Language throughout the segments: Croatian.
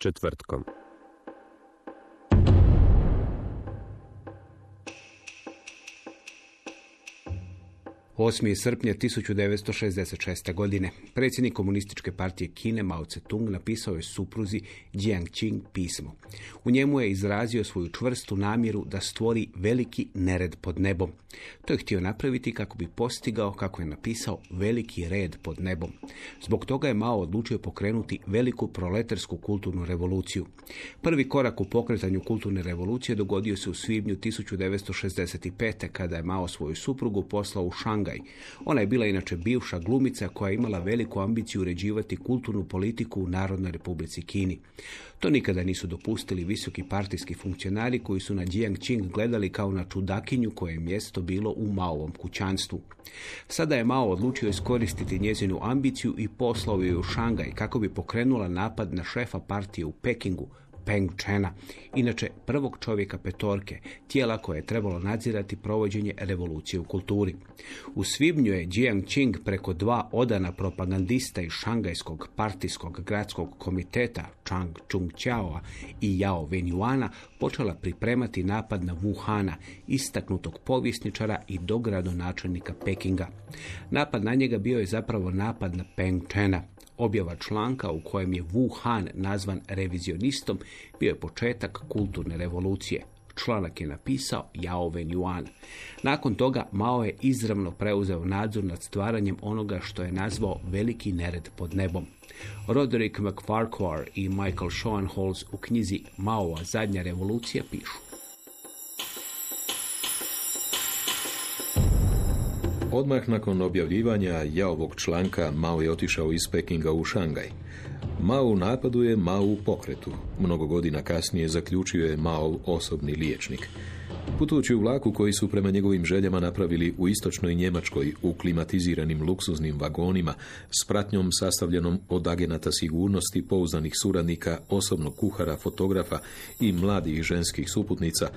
Četvrtkom. 8. srpnja 1966. godine predsjednik komunističke partije Kine Mao Tse-tung napisao je supruzi Jiang Qing pismo. U njemu je izrazio svoju čvrstu namjeru da stvori veliki nered pod nebom. To je htio napraviti kako bi postigao, kako je napisao, veliki red pod nebom. Zbog toga je Mao odlučio pokrenuti veliku proletarsku kulturnu revoluciju. Prvi korak u pokretanju kulturne revolucije dogodio se u svibnju 1965. kada je Mao svoju suprugu poslao u Šangaj. Ona je bila inače bivša glumica koja je imala veliku ambiciju uređivati kulturnu politiku u Narodnoj Republici Kini. To nikada nisu dopustili visoki partijski funkcionari koji su na Jiang Qing gledali kao na čudakinju koje je mjesto bilo u Maovom kućanstvu. Sada je Mao odlučio iskoristiti njezinu ambiciju i poslao je u Šangaj kako bi pokrenula napad na šefa partije u Pekingu, Peng Chena, inače prvog čovjeka petorke, tijela koje je trebalo nadzirati provođenje revolucije u kulturi. U svibnju je Jiang Qing preko dva odana propagandista iz šangajskog partijskog gradskog komiteta Chang Chung Chiao i Yao Wenyuana počela pripremati napad na Wuhana, istaknutog povjesničara i dogradonačelnika Pekinga. Napad na njega bio je zapravo napad na Peng Chena. Objava članka u kojem je Wu Han nazvan revizionistom bio je početak kulturne revolucije. Članak je napisao Yao Wenyuan. Nakon toga Mao je izravno preuzeo nadzor nad stvaranjem onoga što je nazvao veliki nered pod nebom. Roderick McFarquhar i Michael Schoenholz u knjizi Maova zadnja revolucija pišu. Odmah nakon objavljivanja Jaovog članka Mao je otišao iz Pekinga u Šangaj. Mao u napadu je Mao u pokretu. Mnogo godina kasnije zaključio je Mao osobni liječnik. Putujući u vlaku koji su prema njegovim željama napravili u istočnoj Njemačkoj u klimatiziranim luksuznim vagonima s pratnjom sastavljenom od agenata sigurnosti, pouzdanih suradnika, osobnog kuhara, fotografa i mladih ženskih suputnica,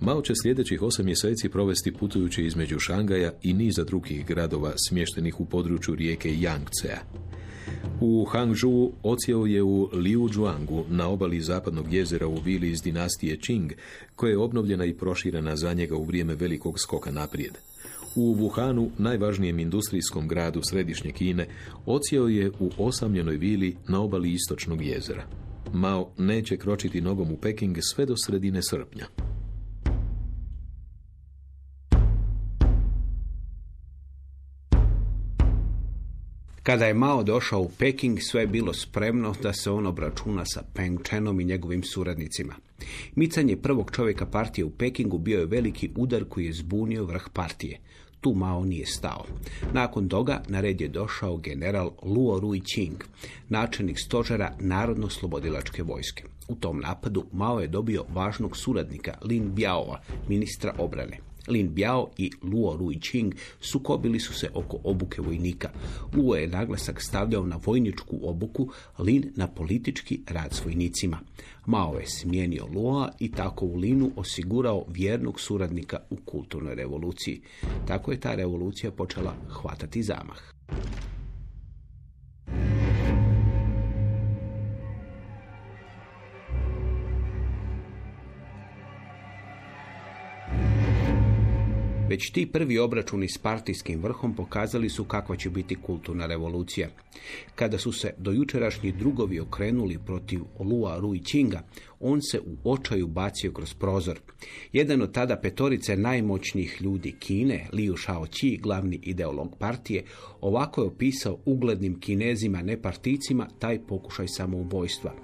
Mao će sljedećih osam mjeseci provesti putujući između Šangaja i niza drugih gradova smještenih u području rijeke Yangtzea. U Hangzhou ocijeo je u Liuzhuangu na obali zapadnog jezera u vili iz dinastije Qing, koja je obnovljena i proširena za njega u vrijeme velikog skoka naprijed. U Wuhanu, najvažnijem industrijskom gradu središnje Kine, ocijeo je u osamljenoj vili na obali istočnog jezera. Mao neće kročiti nogom u Peking sve do sredine srpnja. Kada je Mao došao u Peking, sve je bilo spremno da se on obračuna sa Peng Chenom i njegovim suradnicima. Micanje prvog čovjeka partije u Pekingu bio je veliki udar koji je zbunio vrh partije. Tu Mao nije stao. Nakon toga na red je došao general Luo Ruiqing, načelnik stožera Narodno-slobodilačke vojske. U tom napadu Mao je dobio važnog suradnika Lin Biaoa, ministra obrane. Lin Biao i Luo Ruiqing sukobili su se oko obuke vojnika. Luo je naglasak stavljao na vojničku obuku, Lin na politički rad s vojnicima. Mao je smijenio Luoa i tako u Linu osigurao vjernog suradnika u kulturnoj revoluciji. Tako je ta revolucija počela hvatati zamah. Već ti prvi obračuni s partijskim vrhom pokazali su kakva će biti kulturna revolucija. Kada su se do jučerašnji drugovi okrenuli protiv Lua Rui Qinga, on se u očaju bacio kroz prozor. Jedan od tada petorice najmoćnijih ljudi Kine, Liu Shaoqi, glavni ideolog partije, ovako je opisao uglednim kinezima neparticima taj pokušaj samoubojstva.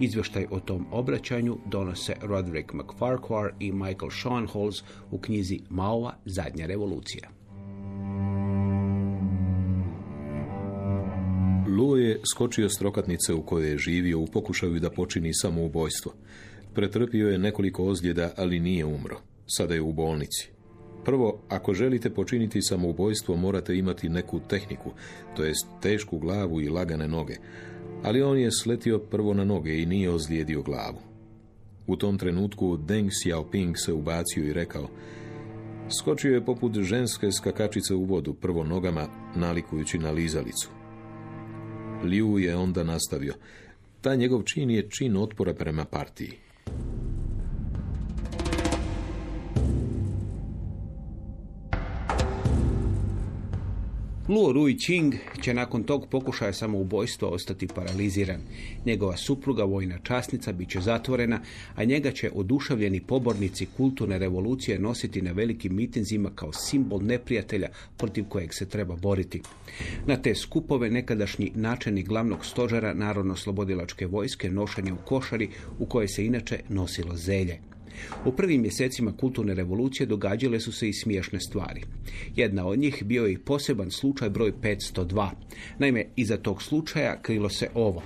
Izvještaj o tom obraćanju donose Roderick McFarquhar i Michael Schoenholz u knjizi Maova zadnja revolucija. Luo je skočio s trokatnice u kojoj je živio u pokušaju da počini samoubojstvo. Pretrpio je nekoliko ozljeda, ali nije umro. Sada je u bolnici. Prvo, ako želite počiniti samoubojstvo, morate imati neku tehniku, to jest tešku glavu i lagane noge. Ali on je sletio prvo na noge i nije ozlijedio glavu. U tom trenutku Deng Xiaoping se ubacio i rekao Skočio je poput ženske skakačice u vodu, prvo nogama, nalikujući na lizalicu. Liu je onda nastavio. Ta njegov čin je čin otpora prema partiji. Luo Rui Qing će nakon tog pokušaja samoubojstva ostati paraliziran. Njegova supruga, vojna časnica, bit će zatvorena, a njega će oduševljeni pobornici kulturne revolucije nositi na velikim mitinzima kao simbol neprijatelja protiv kojeg se treba boriti. Na te skupove nekadašnji načelnik glavnog stožera Narodno-slobodilačke vojske nošen je u košari u kojoj se inače nosilo zelje. U prvim mjesecima kulturne revolucije događale su se i smiješne stvari. Jedna od njih bio je i poseban slučaj broj 502. Naime, iza tog slučaja krilo se ovo.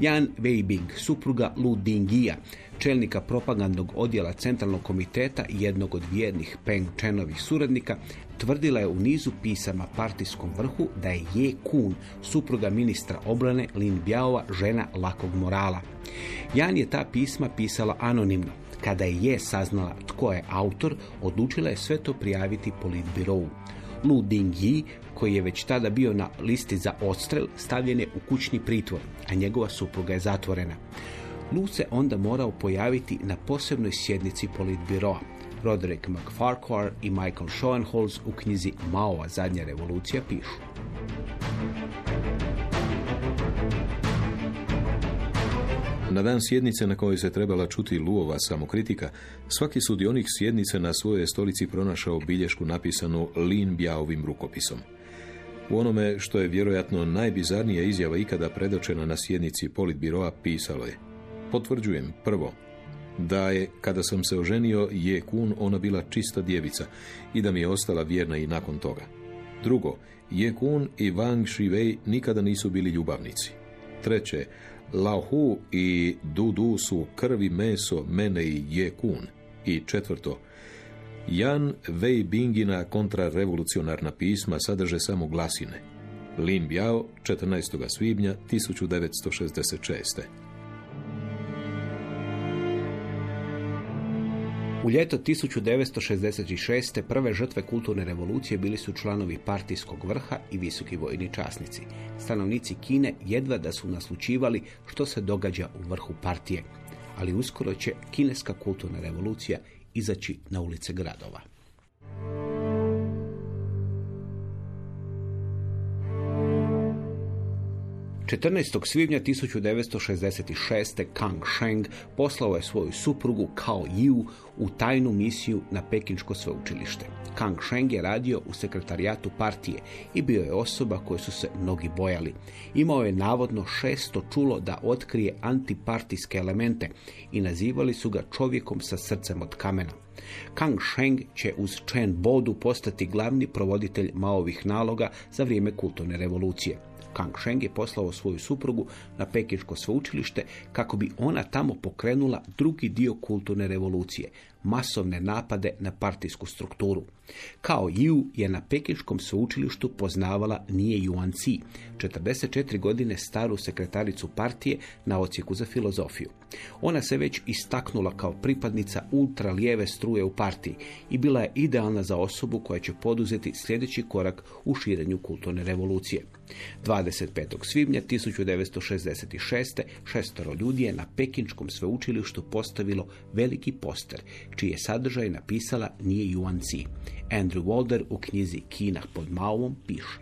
Jan Weibing, supruga Lu Dingija, čelnika propagandnog odjela Centralnog komiteta i jednog od vjernih Peng Chenovih suradnika, tvrdila je u nizu pisama partijskom vrhu da je Je Kun, supruga ministra obrane Lin Biaova, žena lakog morala. Jan je ta pisma pisala anonimno. Kada je saznala tko je autor, odlučila je sve to prijaviti politbirovu. Lu Dingyi, koji je već tada bio na listi za odstrel, stavljen je u kućni pritvor, a njegova supruga je zatvorena. Lu se onda morao pojaviti na posebnoj sjednici politbiroa. Roderick McFarquhar i Michael Schoenholz u knjizi Maova zadnja revolucija pišu. Na dan sjednice na kojoj se trebala čuti Luova samokritika, svaki sudionik sjednice na svojoj stolici pronašao bilješku napisanu Lin Bjaovim rukopisom. U onome što je vjerojatno najbizarnija izjava ikada predočena na sjednici politbiroa pisalo je Potvrđujem, prvo, da je, kada sam se oženio, je Kun ona bila čista djevica i da mi je ostala vjerna i nakon toga. Drugo, je Kun i Wang Shivei nikada nisu bili ljubavnici. Treće, Lao Hu i Du Du su krvi meso mene i Je Kun. I četvrto, Jan Wei Bingina kontrarevolucionarna pisma sadrže samo glasine. Lin Biao, 14. svibnja 1966. U ljeto 1966. prve žrtve kulturne revolucije bili su članovi partijskog vrha i visoki vojni časnici. Stanovnici Kine jedva da su naslučivali što se događa u vrhu partije. Ali uskoro će kineska kulturna revolucija izaći na ulice gradova. 14. svibnja 1966. Kang Sheng poslao je svoju suprugu Kao Yu u tajnu misiju na Pekinško sveučilište. Kang Sheng je radio u sekretarijatu partije i bio je osoba koje su se mnogi bojali. Imao je navodno šesto čulo da otkrije antipartijske elemente i nazivali su ga čovjekom sa srcem od kamena. Kang Sheng će uz Chen Bodu postati glavni provoditelj Maovih naloga za vrijeme kulturne revolucije. Kang Sheng je poslao svoju suprugu na Pekinško sveučilište kako bi ona tamo pokrenula drugi dio kulturne revolucije, masovne napade na partijsku strukturu. Kao Yu je na Pekinškom sveučilištu poznavala Nije Yuan Ci, 44 godine staru sekretaricu partije na ocijeku za filozofiju. Ona se već istaknula kao pripadnica ultralijeve struje u partiji i bila je idealna za osobu koja će poduzeti sljedeći korak u širenju kulturne revolucije. 25. svibnja 1966. šestoro ljudi je na Pekinčkom sveučilištu postavilo veliki poster, čiji je sadržaj napisala nije Yuan Ci. Andrew Walder u knjizi Kina pod Maovom piše.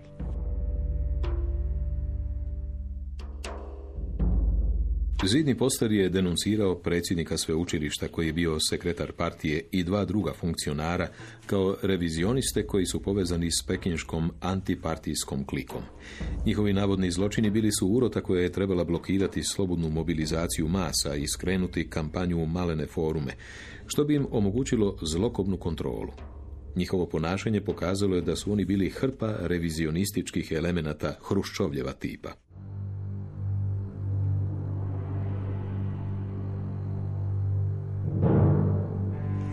Zidni poster je denuncirao predsjednika sveučilišta koji je bio sekretar partije i dva druga funkcionara kao revizioniste koji su povezani s pekinškom antipartijskom klikom. Njihovi navodni zločini bili su urota koja je trebala blokirati slobodnu mobilizaciju masa i skrenuti kampanju malene forume, što bi im omogućilo zlokobnu kontrolu. Njihovo ponašanje pokazalo je da su oni bili hrpa revizionističkih elemenata Hruščovljeva tipa.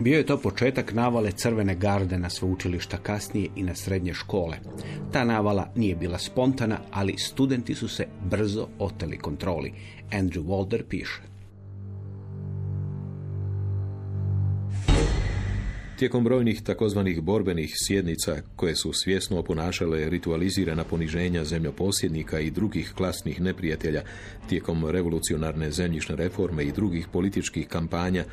Bio je to početak navale crvene garde na sveučilišta kasnije i na srednje škole. Ta navala nije bila spontana, ali studenti su se brzo oteli kontroli. Andrew Walder piše. Tijekom brojnih takozvanih borbenih sjednica koje su svjesno oponašale ritualizirana poniženja zemljoposjednika i drugih klasnih neprijatelja tijekom revolucionarne zemljišne reforme i drugih političkih kampanja,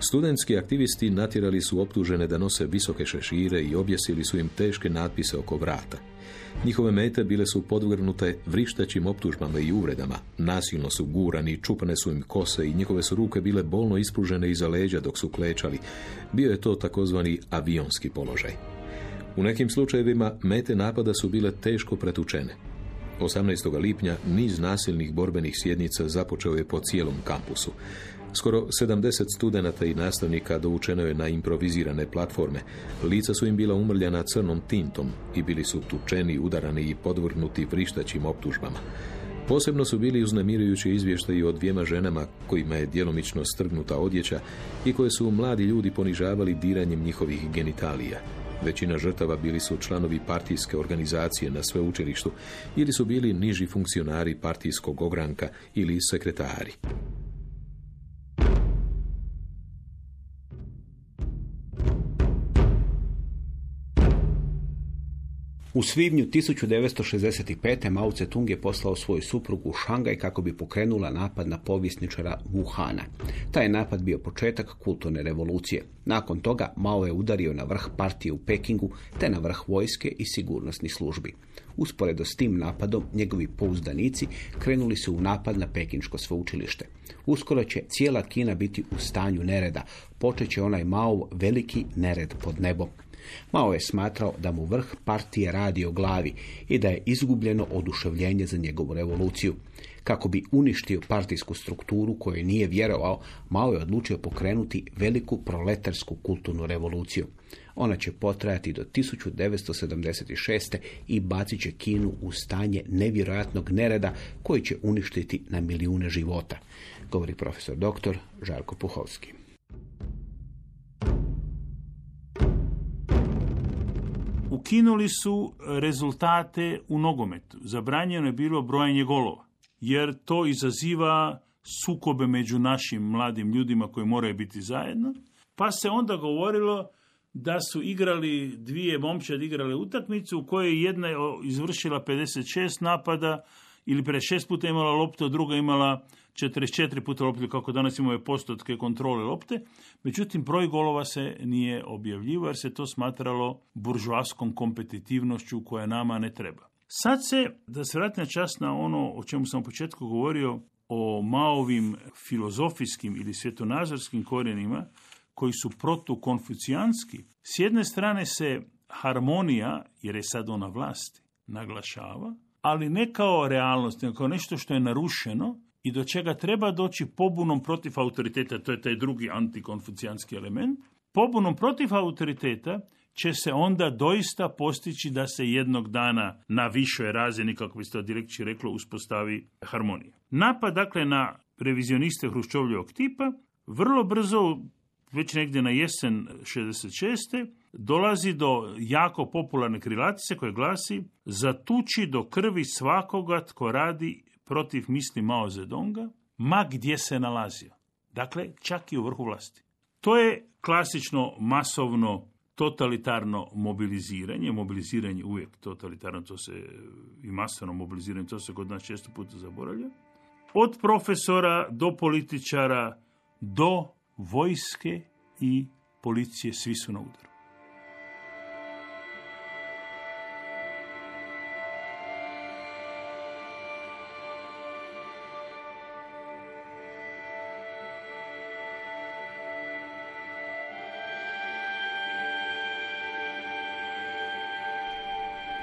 studentski aktivisti natjerali su optužene da nose visoke šešire i objesili su im teške natpise oko vrata. Njihove mete bile su podvrgnute vrištećim optužbama i uvredama. Nasilno su gurani, čupane su im kose i njihove su ruke bile bolno ispružene iza leđa dok su klečali. Bio je to takozvani avionski položaj. U nekim slučajevima mete napada su bile teško pretučene. 18. lipnja niz nasilnih borbenih sjednica započeo je po cijelom kampusu. Skoro 70 studenata i nastavnika dovučeno je na improvizirane platforme. Lica su im bila umrljana crnom tintom i bili su tučeni, udarani i podvrnuti vrištaćim optužbama. Posebno su bili uznemirujući izvještaji o dvijema ženama kojima je djelomično strgnuta odjeća i koje su mladi ljudi ponižavali diranjem njihovih genitalija. Većina žrtava bili su članovi partijske organizacije na sveučilištu ili su bili niži funkcionari partijskog ogranka ili sekretari. U svibnju 1965. Mao Tse-tung je poslao svoju suprugu u Šangaj kako bi pokrenula napad na povjesničara Wuhana. Taj napad bio početak kulturne revolucije. Nakon toga Mao je udario na vrh partije u Pekingu te na vrh vojske i sigurnosnih službi. Usporedo s tim napadom njegovi pouzdanici krenuli su u napad na Pekinško sveučilište. Uskoro će cijela Kina biti u stanju nereda. Počet će onaj Mao veliki nered pod nebom. Mao je smatrao da mu vrh partije radi o glavi i da je izgubljeno oduševljenje za njegovu revoluciju. Kako bi uništio partijsku strukturu kojoj nije vjerovao, Mao je odlučio pokrenuti veliku proletarsku kulturnu revoluciju. Ona će potrajati do 1976. i bacit će Kinu u stanje nevjerojatnog nereda koji će uništiti na milijune života, govori profesor dr. Žarko Puhovski. Ukinuli su rezultate u nogometu. Zabranjeno je bilo brojanje golova, jer to izaziva sukobe među našim mladim ljudima koji moraju biti zajedno. Pa se onda govorilo da su igrali, dvije momčad igrale utakmicu u kojoj jedna je izvršila 56 napada ili 56 puta imala loptu, druga imala 44 puta loptu, kako danas imaju postotke kontrole lopte. Međutim, broj golova se nije objavljivo jer se to smatralo buržoaskom kompetitivnošću koja nama ne treba. Sad se, da se vratim na čas na ono o čemu sam u početku govorio, o Maovim filozofijskim ili svjetonazorskim korijenima, koji su protukonfucijanski, s jedne strane se harmonija, jer je sad ona vlasti, naglašava, ali ne kao realnost, nego kao nešto što je narušeno i do čega treba doći pobunom protiv autoriteta, to je taj drugi antikonfucijanski element. Pobunom protiv autoriteta će se onda doista postići da se jednog dana na višoj razini, kako bi se to direkći reklo, uspostavi harmonija. Napad, dakle, na revizioniste Hruščovljevog tipa, vrlo brzo, već negdje na jesen 66. dolazi do jako popularne krilatice koje glasi zatuči do krvi svakoga tko radi protiv misli Mao Zedonga, ma gdje se nalazio. Dakle, čak i u vrhu vlasti. To je klasično masovno totalitarno mobiliziranje, mobiliziranje uvijek totalitarno, to se i masovno mobiliziranje, to se kod nas često puta zaboravlja. Od profesora do političara, do vojske i policije, svi su na udaru.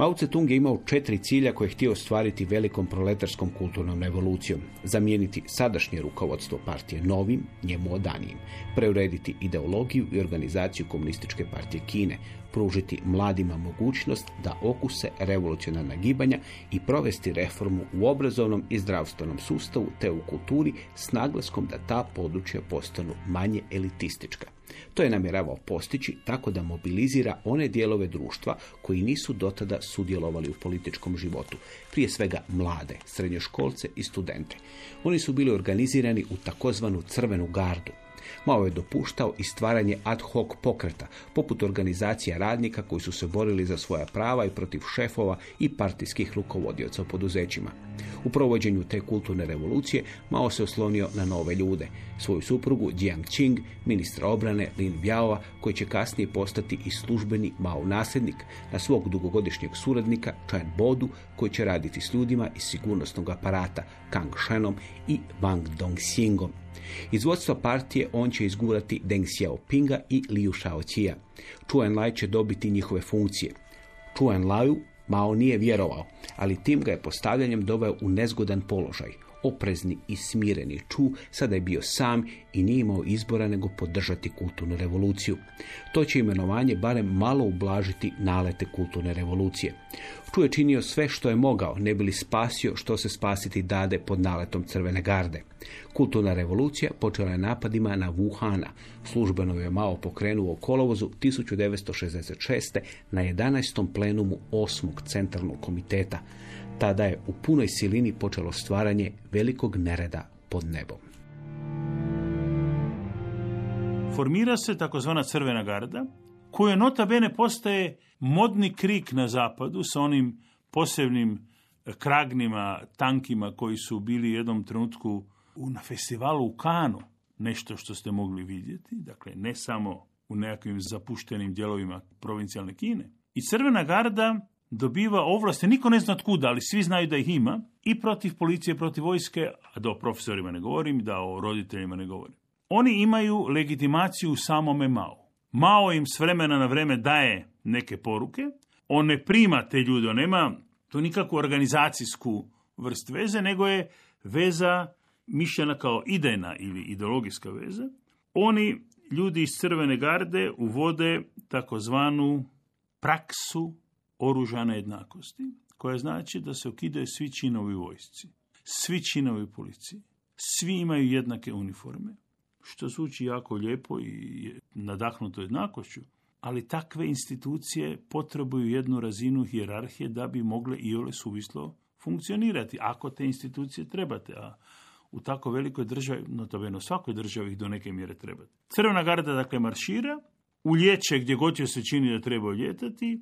Mao Tse-tung je imao četiri cilja koje je htio ostvariti velikom proletarskom kulturnom revolucijom. Zamijeniti sadašnje rukovodstvo partije novim, njemu odanijim. Preurediti ideologiju i organizaciju komunističke partije Kine. Pružiti mladima mogućnost da okuse revolucionarna gibanja i provesti reformu u obrazovnom i zdravstvenom sustavu te u kulturi s naglaskom da ta područja postanu manje elitistička. To je namjeravao postići tako da mobilizira one dijelove društva koji nisu dotada sudjelovali u političkom životu, prije svega mlade, srednjoškolce i studente. Oni su bili organizirani u takozvanu crvenu gardu, Mao je dopuštao i stvaranje ad hoc pokreta, poput organizacija radnika koji su se borili za svoja prava i protiv šefova i partijskih rukovodioca u poduzećima. U provođenju te kulturne revolucije Mao se oslonio na nove ljude. Svoju suprugu Jiang Qing, ministra obrane Lin Biao, koji će kasnije postati i službeni Mao nasljednik, na svog dugogodišnjeg suradnika Chen Bodu, koji će raditi s ljudima iz sigurnosnog aparata Kang Shenom i Wang Dongxingom. Iz vodstva partije on će izgurati Deng Xiaopinga i Liu Shaoqia. Chu Enlai će dobiti njihove funkcije. Chu Enlaiu Mao nije vjerovao, ali tim ga je postavljanjem doveo u nezgodan položaj. Oprezni i smireni Chu sada je bio sam i nije imao izbora nego podržati kulturnu revoluciju. To će imenovanje barem malo ublažiti nalete kulturne revolucije. Chu je činio sve što je mogao, ne bi li spasio što se spasiti dade pod naletom crvene garde. Kulturna revolucija počela je napadima na Wuhana. Službeno je Mao pokrenuo kolovozu 1966. na 11. plenumu 8. centralnog komiteta. Tada je u punoj silini počelo stvaranje velikog nereda pod nebom. Formira se takozvana crvena garda, koja nota bene postaje modni krik na zapadu sa onim posebnim kragnima, tankima koji su bili jednom trenutku na festivalu u Kanu. Nešto što ste mogli vidjeti, dakle ne samo u nekakvim zapuštenim dijelovima provincijalne Kine. I Crvena garda dobiva ovlasti, niko ne zna kuda, ali svi znaju da ih ima, i protiv policije, protiv vojske, a da o profesorima ne govorim, da o roditeljima ne govorim. Oni imaju legitimaciju u samome Mao. Mao im s vremena na vreme daje neke poruke, on ne prima te ljude, on nema to nikakvu organizacijsku vrst veze, nego je veza mišljena kao idejna ili ideologijska veza. Oni, ljudi iz Crvene garde, uvode takozvanu praksu oružane jednakosti, koja znači da se ukidaju svi činovi vojsci, svi činovi policiji, svi imaju jednake uniforme, što zvuči jako lijepo i nadahnuto jednakošću, ali takve institucije potrebuju jednu razinu hijerarhije da bi mogle i ole suvislo funkcionirati, ako te institucije trebate, a u tako velikoj državi, notabene u svakoj državi ih do neke mjere trebate. Crvena garda dakle maršira, ulječe gdje god će se čini da treba uljetati,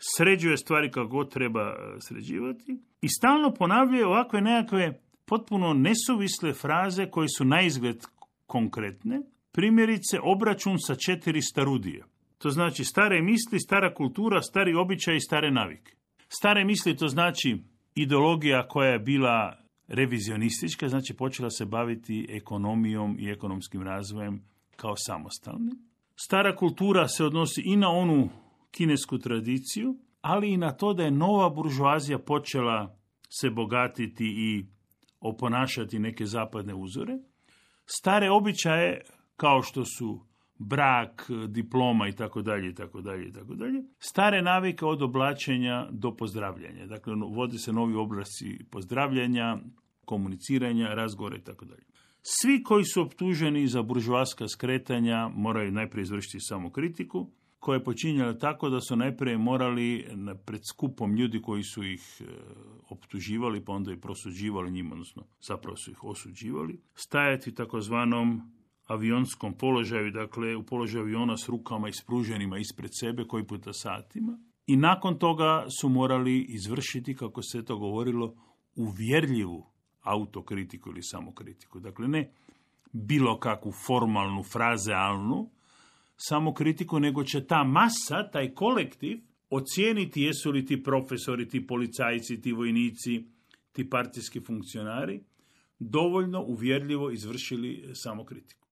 sređuje stvari kako god treba e, sređivati i stalno ponavljaju ovakve nekakve potpuno nesuvisle fraze koje su na izgled konkretne, primjerice obračun sa četiri starudije. To znači stare misli, stara kultura, stari običaj i stare navike. Stare misli to znači ideologija koja je bila revizionistička, znači počela se baviti ekonomijom i ekonomskim razvojem kao samostalni. Stara kultura se odnosi i na onu kinesku tradiciju, ali i na to da je nova buržuazija počela se bogatiti i oponašati neke zapadne uzore. Stare običaje, kao što su brak, diploma i tako dalje i tako dalje i tako dalje. Stare navike od oblačenja do pozdravljanja. Dakle, vode se novi obrasci pozdravljanja, komuniciranja, razgovora i tako dalje. Svi koji su optuženi za buržuaska skretanja moraju najprije izvršiti samo koja je počinjala tako da su najprije morali pred skupom ljudi koji su ih e, optuživali, pa onda i prosuđivali njima, odnosno zapravo su ih osuđivali, stajati takozvanom avionskom položaju, dakle u položaju aviona s rukama ispruženima ispred sebe koji puta satima. I nakon toga su morali izvršiti, kako se to govorilo, uvjerljivu autokritiku ili samokritiku. Dakle, ne bilo kakvu formalnu, frazealnu samokritiku, nego će ta masa, taj kolektiv, ocijeniti jesu li ti profesori, ti policajci, ti vojnici, ti partijski funkcionari dovoljno uvjerljivo izvršili samokritiku.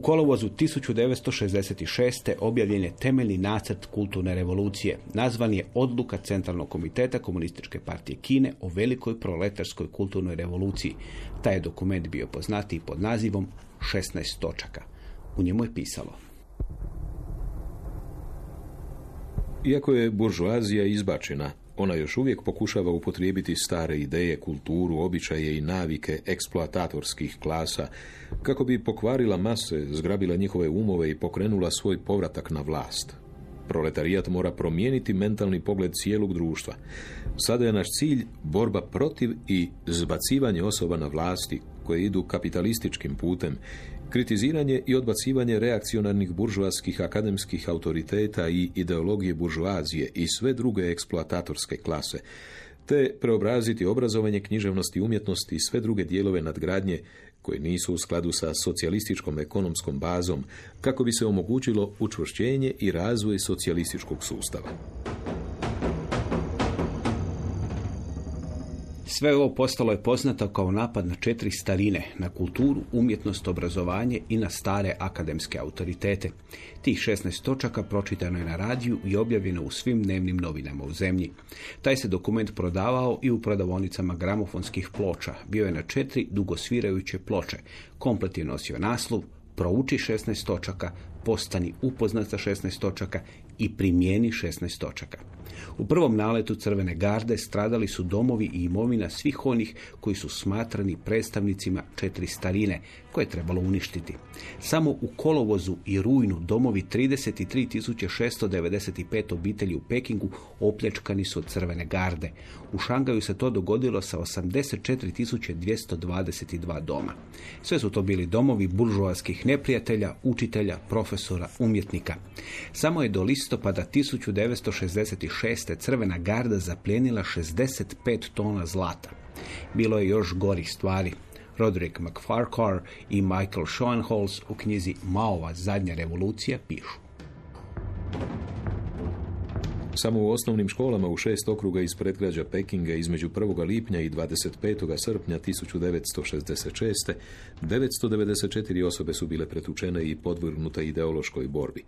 U kolovozu 1966. objavljen je temeljni nacrt kulturne revolucije. Nazvan je Odluka Centralnog komiteta Komunističke partije Kine o velikoj proletarskoj kulturnoj revoluciji. Taj je dokument bio poznatiji pod nazivom 16 točaka. U njemu je pisalo Iako je buržuazija izbačena, ona još uvijek pokušava upotrijebiti stare ideje, kulturu, običaje i navike eksploatatorskih klasa kako bi pokvarila mase, zgrabila njihove umove i pokrenula svoj povratak na vlast. Proletarijat mora promijeniti mentalni pogled cijelog društva. Sada je naš cilj borba protiv i zbacivanje osoba na vlasti koje idu kapitalističkim putem kritiziranje i odbacivanje reakcionarnih buržuarskih akademskih autoriteta i ideologije buržuazije i sve druge eksploatatorske klase, te preobraziti obrazovanje književnosti umjetnosti i sve druge dijelove nadgradnje koje nisu u skladu sa socijalističkom ekonomskom bazom, kako bi se omogućilo učvršćenje i razvoj socijalističkog sustava. Sve ovo postalo je poznato kao napad na četiri starine, na kulturu, umjetnost, obrazovanje i na stare akademske autoritete. Tih 16 točaka pročitano je na radiju i objavljeno u svim dnevnim novinama u zemlji. Taj se dokument prodavao i u prodavonicama gramofonskih ploča. Bio je na četiri dugosvirajuće ploče. Komplet je nosio naslov Prouči 16 točaka, postani upoznat sa 16 točaka i primijeni 16 točaka. U prvom naletu Crvene garde stradali su domovi i imovina svih onih koji su smatrani predstavnicima četiri starine koje je trebalo uništiti. Samo u kolovozu i rujnu domovi 33.695 obitelji u Pekingu opljačkani su od Crvene garde. U Šangaju se to dogodilo sa 84.222 doma. Sve su to bili domovi buržoaskih neprijatelja, učitelja, profesora, umjetnika. Samo je do listopada 1966. Crvena garda zapljenila 65 tona zlata. Bilo je još gorih stvari. Roderick McFarquhar i Michael Schoenholz u knjizi Maova zadnja revolucija pišu. Samo u osnovnim školama u šest okruga iz predgrađa Pekinga između 1. lipnja i 25. srpnja 1966. 994 osobe su bile pretučene i podvrgnute ideološkoj borbi.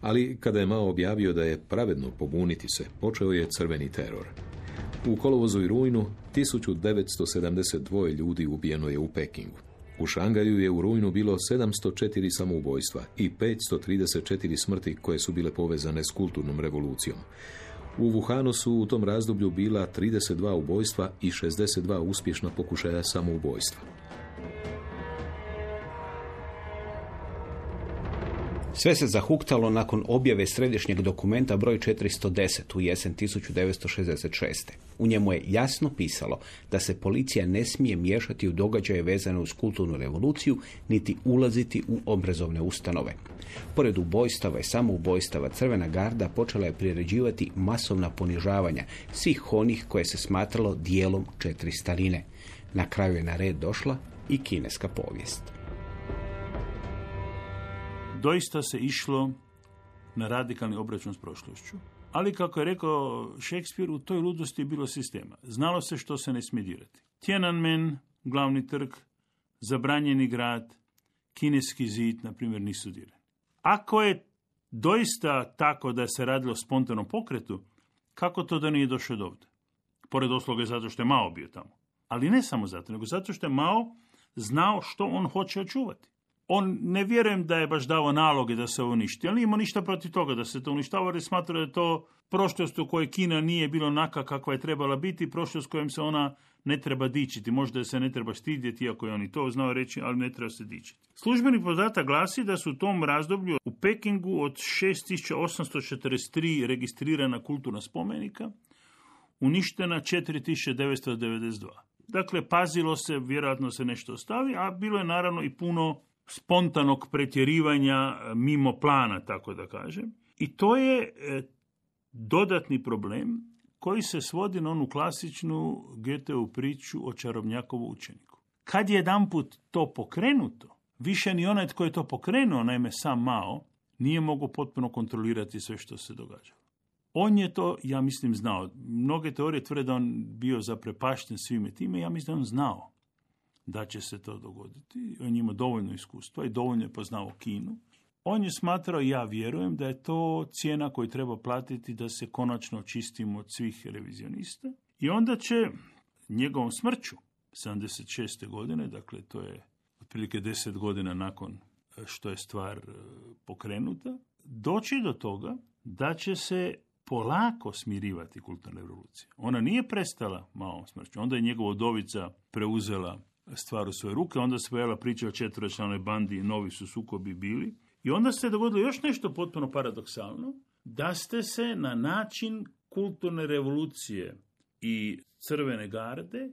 Ali kada je Mao objavio da je pravedno pobuniti se, počeo je crveni teror. U kolovozu i rujnu 1972 ljudi ubijeno je u Pekingu. U Šangaju je u rujnu bilo 704 samoubojstva i 534 smrti koje su bile povezane s kulturnom revolucijom. U Wuhanu su u tom razdoblju bila 32 ubojstva i 62 uspješna pokušaja samoubojstva. Sve se zahuktalo nakon objave središnjeg dokumenta broj 410 u jesen 1966. U njemu je jasno pisalo da se policija ne smije miješati u događaje vezane uz kulturnu revoluciju, niti ulaziti u obrazovne ustanove. Pored ubojstava i samoubojstava Crvena garda počela je priređivati masovna ponižavanja svih onih koje se smatralo dijelom četiri starine. Na kraju je na red došla i kineska povijest doista se išlo na radikalni obračun s prošlošću. Ali kako je rekao Šekspir, u toj ludosti je bilo sistema. Znalo se što se ne smije dirati. Tiananmen, glavni trg, zabranjeni grad, kineski zid, na primjer, nisu dirani. Ako je doista tako da se radilo o spontanom pokretu, kako to da nije došlo do ovdje? Pored osloge zato što je Mao bio tamo. Ali ne samo zato, nego zato što je Mao znao što on hoće očuvati on ne vjerujem da je baš dao naloge da se uništi, ali nije ništa protiv toga da se to uništava, jer smatra da je to prošlost u kojoj Kina nije bilo onaka kakva je trebala biti, prošlost kojom se ona ne treba dičiti. Možda se ne treba stidjeti, iako je on i to znao reći, ali ne treba se dičiti. Službeni podatak glasi da su u tom razdoblju u Pekingu od 6843 registrirana kulturna spomenika uništena 4992. Dakle, pazilo se, vjerojatno se nešto ostavi, a bilo je naravno i puno spontanog pretjerivanja e, mimo plana, tako da kažem. I to je e, dodatni problem koji se svodi na onu klasičnu Goetheovu priču o čarobnjakovu učeniku. Kad je jedanput to pokrenuto, više ni onaj tko je to pokrenuo, naime sam Mao, nije mogao potpuno kontrolirati sve što se događa. On je to, ja mislim, znao. Mnoge teorije tvrde da on bio zaprepašten svime time, ja mislim da on znao da će se to dogoditi. On ima dovoljno iskustva i dovoljno je poznao Kinu. On je smatrao, ja vjerujem, da je to cijena koju treba platiti da se konačno očistimo od svih revizionista. I onda će njegovom smrću, 76. godine, dakle to je otprilike 10 godina nakon što je stvar e, pokrenuta, doći do toga da će se polako smirivati kulturna revolucija. Ona nije prestala malom smrću. Onda je njegova dovica preuzela stvar u svoje ruke, onda se pojavila priča o četvrčlanoj bandi i novi su sukobi bili. I onda se dogodilo još nešto potpuno paradoksalno, da ste se na način kulturne revolucije i crvene garde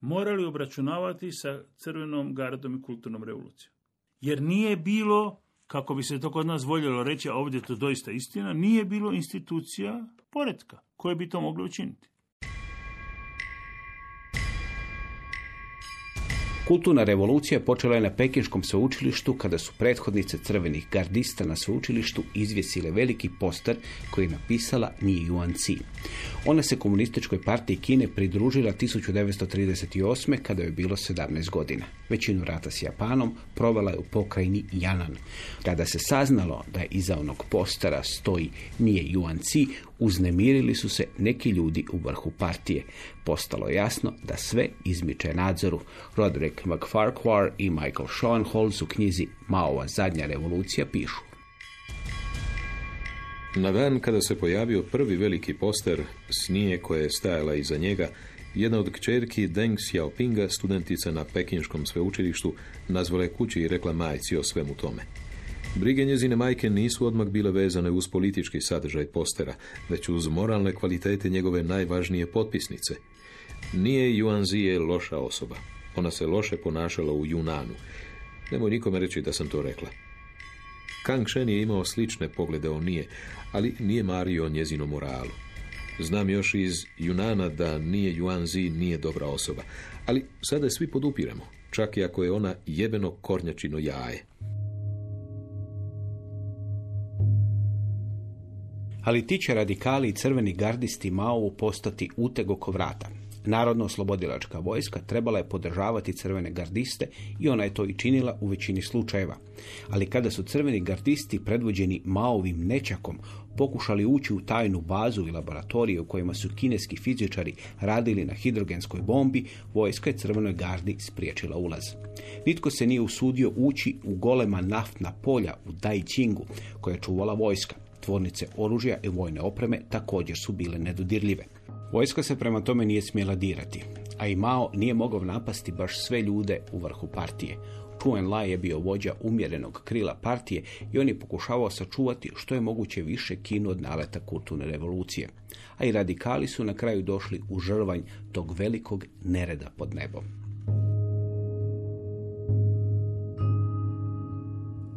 morali obračunavati sa crvenom gardom i kulturnom revolucijom. Jer nije bilo, kako bi se to kod nas voljelo reći, a ovdje je to doista istina, nije bilo institucija poredka koje bi to mogli učiniti. Kulturna revolucija počela je na Pekinškom sveučilištu kada su prethodnice crvenih gardista na sveučilištu izvjesile veliki poster koji je napisala Ni Yuan Ci. Ona se komunističkoj partiji Kine pridružila 1938. kada je bilo 17 godina. Većinu rata s Japanom provela je u pokrajini Yanan. Kada se saznalo da iza onog postera stoji Nije Yuan Ci, uznemirili su se neki ljudi u vrhu partije. Postalo jasno da sve izmiče nadzoru. Roderick McFarquhar i Michael Schoenholz u knjizi Maova zadnja revolucija pišu. Na dan kada se pojavio prvi veliki poster s nije koje je stajala iza njega, jedna od kćerki Deng Xiaopinga, studentica na Pekinškom sveučilištu, nazvala je kući i rekla majci o svemu tome. Brige njezine majke nisu odmah bile vezane uz politički sadržaj postera, već uz moralne kvalitete njegove najvažnije potpisnice. Nije Yuanzi je loša osoba. Ona se loše ponašala u Yunanu. Nemoj nikome reći da sam to rekla. Kang Shen je imao slične poglede o nije, ali nije mario o njezinom moralu. Znam još iz Junana da nije Yuanzi nije dobra osoba, ali sada je svi podupiramo, čak i ako je ona jebeno kornjačino jaje. Ali ti će radikali i crveni gardisti Mao postati uteg oko vrata. Narodno-oslobodilačka vojska trebala je podržavati crvene gardiste i ona je to i činila u većini slučajeva. Ali kada su crveni gardisti predvođeni Maovim nečakom pokušali ući u tajnu bazu i laboratorije u kojima su kineski fizičari radili na hidrogenskoj bombi, vojska je crvenoj gardi spriječila ulaz. Nitko se nije usudio ući u golema naftna polja u Daiqingu koja je čuvala vojska. Tvornice oružja i vojne opreme također su bile nedodirljive. Vojska se prema tome nije smjela dirati, a i Mao nije mogao napasti baš sve ljude u vrhu partije. Chu Enlai je bio vođa umjerenog krila partije i on je pokušavao sačuvati što je moguće više kinu od naleta kulturne revolucije. A i radikali su na kraju došli u žrvanj tog velikog nereda pod nebom.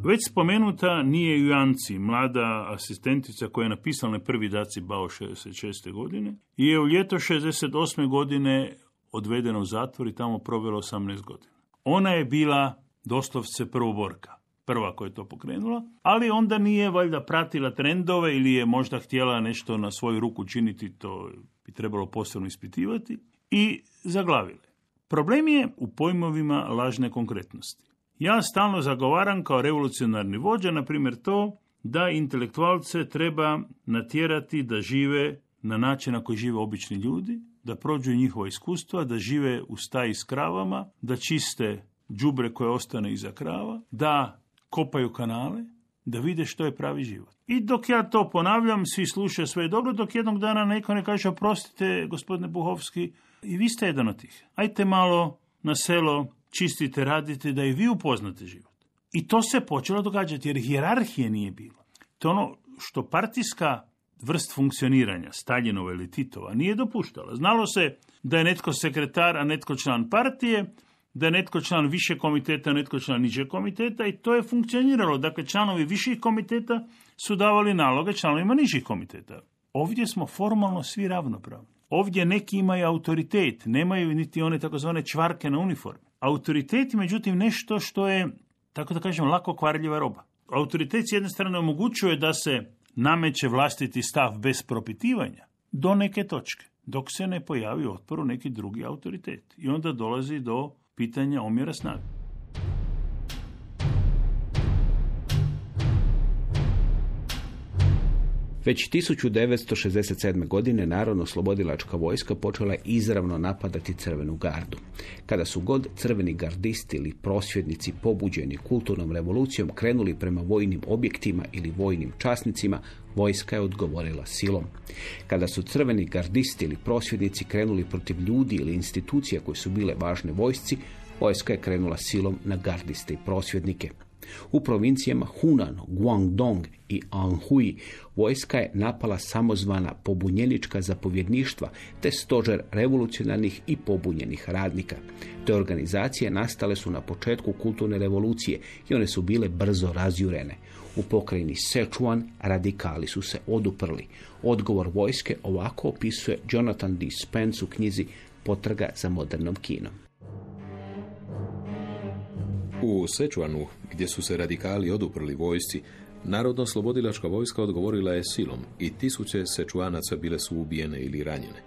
Već spomenuta nije Juanci, mlada asistentica koja je napisala na prvi daci Bao 66. godine i je u ljeto 68. godine odvedena u zatvor i tamo provela 18 godina. Ona je bila doslovce prvoborka, prva koja je to pokrenula, ali onda nije valjda pratila trendove ili je možda htjela nešto na svoju ruku činiti, to bi trebalo posebno ispitivati, i zaglavile. Problem je u pojmovima lažne konkretnosti. Ja stalno zagovaram kao revolucionarni vođa, na primjer to, da intelektualce treba natjerati da žive na način na koji žive obični ljudi, da prođu njihova iskustva, da žive u staji s kravama, da čiste đubre koje ostane iza krava, da kopaju kanale, da vide što je pravi život. I dok ja to ponavljam, svi slušaju sve dobro, dok jednog dana neko ne kaže, oprostite, gospodine Buhovski, i vi ste jedan od tih. Ajte malo na selo, čistite, radite, da i vi upoznate život. I to se počelo događati, jer hijerarhije nije bilo. To ono što partijska vrst funkcioniranja Staljinova ili Titova nije dopuštala. Znalo se da je netko sekretar, a netko član partije, da je netko član više komiteta, netko član nižeg komiteta i to je funkcioniralo. Dakle, članovi viših komiteta su davali naloge članovima nižih komiteta. Ovdje smo formalno svi ravnopravni. Ovdje neki imaju autoritet, nemaju niti one takozvane čvarke na uniformi. Autoritet je međutim nešto što je, tako da kažem, lako kvarljiva roba. Autoritet s jedne strane omogućuje da se nameće vlastiti stav bez propitivanja do neke točke, dok se ne pojavi otporu neki drugi autoritet. I onda dolazi do pitanja omjera snage. Već 1967. godine Narodno-slobodilačka vojska počela izravno napadati Crvenu gardu. Kada su god crveni gardisti ili prosvjednici pobuđeni kulturnom revolucijom krenuli prema vojnim objektima ili vojnim časnicima, vojska je odgovorila silom. Kada su crveni gardisti ili prosvjednici krenuli protiv ljudi ili institucija koje su bile važne vojsci, vojska je krenula silom na gardiste i prosvjednike. U provincijama Hunan, Guangdong i Anhui vojska je napala samozvana pobunjenička zapovjedništva te stožer revolucionarnih i pobunjenih radnika. Te organizacije nastale su na početku kulturne revolucije i one su bile brzo razjurene. U pokrajini Sichuan radikali su se oduprli. Odgovor vojske ovako opisuje Jonathan D. Spence u knjizi Potraga za modernom kinom. U Sečuanu, gdje su se radikali oduprli vojsci, Narodno-slobodilačka vojska odgovorila je silom i tisuće Sečuanaca bile su ubijene ili ranjene.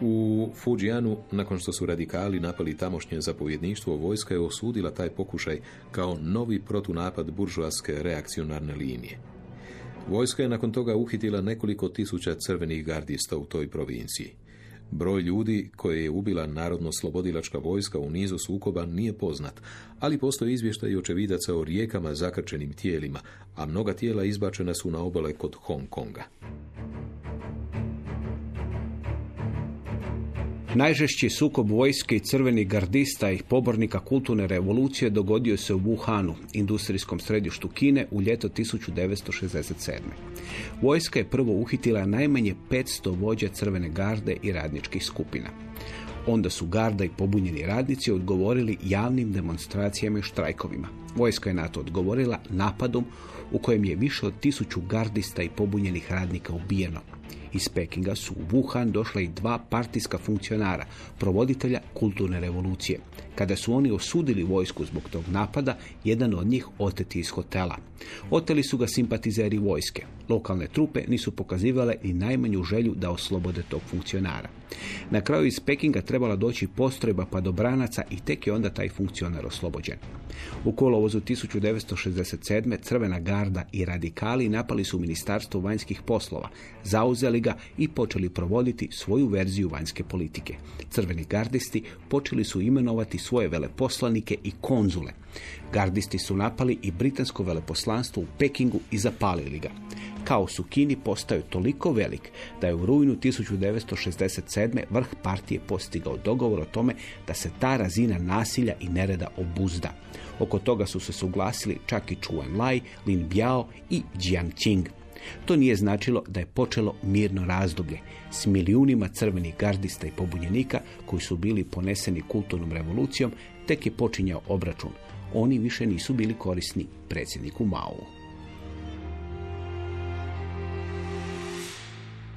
U Fujianu, nakon što su radikali napali tamošnje zapovjedništvo, vojska je osudila taj pokušaj kao novi protunapad buržoaske reakcionarne linije. Vojska je nakon toga uhitila nekoliko tisuća crvenih gardista u toj provinciji. Broj ljudi koje je ubila Narodno-slobodilačka vojska u nizu sukoba nije poznat, ali postoje izvještaj očevidaca o rijekama zakrčenim tijelima, a mnoga tijela izbačena su na obale kod Hong Konga. Najžešći sukob vojske i crvenih gardista i pobornika kulturne revolucije dogodio se u Wuhanu, industrijskom središtu Kine, u ljeto 1967. Vojska je prvo uhitila najmanje 500 vođa crvene garde i radničkih skupina. Onda su garda i pobunjeni radnici odgovorili javnim demonstracijama i štrajkovima. Vojska je na to odgovorila napadom u kojem je više od tisuću gardista i pobunjenih radnika ubijeno. Iz Pekinga su u Wuhan došla i dva partijska funkcionara, provoditelja kulturne revolucije. Kada su oni osudili vojsku zbog tog napada, jedan od njih oteti iz hotela. Oteli su ga simpatizeri vojske. Lokalne trupe nisu pokazivale ni najmanju želju da oslobode tog funkcionara. Na kraju iz Pekinga trebala doći postrojba padobranaca i tek je onda taj funkcionar oslobođen. U kolovozu 1967. Crvena garda i radikali napali su ministarstvo vanjskih poslova, zauzeli ga i počeli provoditi svoju verziju vanjske politike. Crveni gardisti počeli su imenovati svoje veleposlanike i konzule. Gardisti su napali i britansko veleposlanstvo u Pekingu i zapalili ga. Kaos u Kini postao toliko velik da je u rujnu 1967. vrh partije postigao dogovor o tome da se ta razina nasilja i nereda obuzda. Oko toga su se suglasili čak i Chu Enlai, Lin Biao i Jiang Qing. To nije značilo da je počelo mirno razdoblje s milijunima crvenih gardista i pobunjenika koji su bili poneseni kulturnom revolucijom, tek je počinjao obračun. Oni više nisu bili korisni predsjedniku Mao.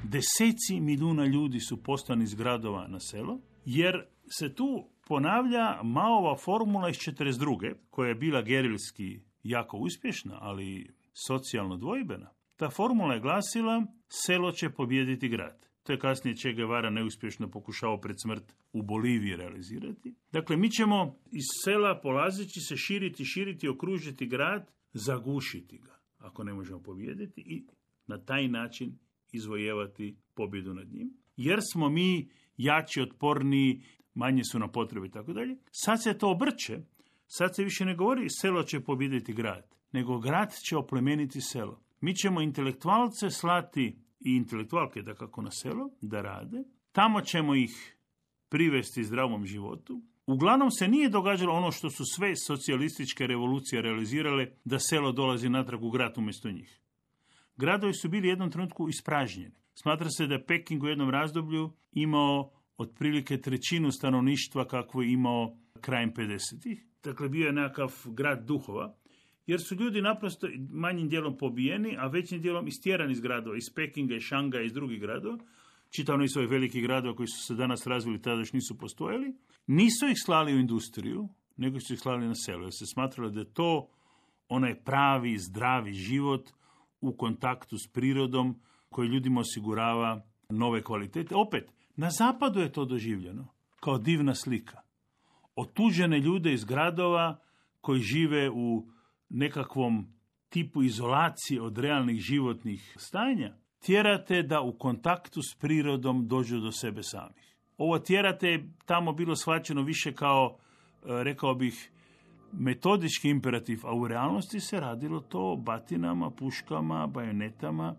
Deseci milijuna ljudi su poslani iz gradova na selo, jer se tu ponavlja Maova formula iz 42. koja je bila gerilski jako uspješna, ali socijalno dvojbena. Ta formula je glasila selo će pobijediti grad. To je kasnije Che Guevara neuspješno pokušao pred smrt u Boliviji realizirati. Dakle, mi ćemo iz sela polazeći se širiti, širiti, okružiti grad, zagušiti ga, ako ne možemo pobijediti i na taj način izvojevati pobjedu nad njim. Jer smo mi jači, otporniji, manje su na potrebe i tako dalje. Sad se to obrće, sad se više ne govori selo će pobijediti grad, nego grad će oplemeniti selo. Mi ćemo intelektualce slati i intelektualke da kako na selo, da rade. Tamo ćemo ih privesti zdravom životu. Uglavnom se nije događalo ono što su sve socijalističke revolucije realizirale, da selo dolazi natrag u grad umjesto njih. Gradovi su bili jednom trenutku ispražnjeni. Smatra se da je Peking u jednom razdoblju imao otprilike trećinu stanovništva kakvo je imao krajem 50-ih. Dakle, bio je nekakav grad duhova, jer su ljudi naprosto manjim dijelom pobijeni, a većim dijelom istjerani iz gradova, iz Pekinga, iz Šanga, iz drugih gradova, čitavno iz svojih velikih gradova koji su se danas razvili, tada još nisu postojali, nisu ih slali u industriju, nego su ih slali na selo, jer se smatralo da je to onaj pravi, zdravi život u kontaktu s prirodom koji ljudima osigurava nove kvalitete. Opet, na zapadu je to doživljeno kao divna slika. Otužene ljude iz gradova koji žive u nekakvom tipu izolacije od realnih životnih stanja, tjerate da u kontaktu s prirodom dođu do sebe samih. Ovo tjerate je tamo bilo shvaćeno više kao, e, rekao bih, metodički imperativ, a u realnosti se radilo to batinama, puškama, bajonetama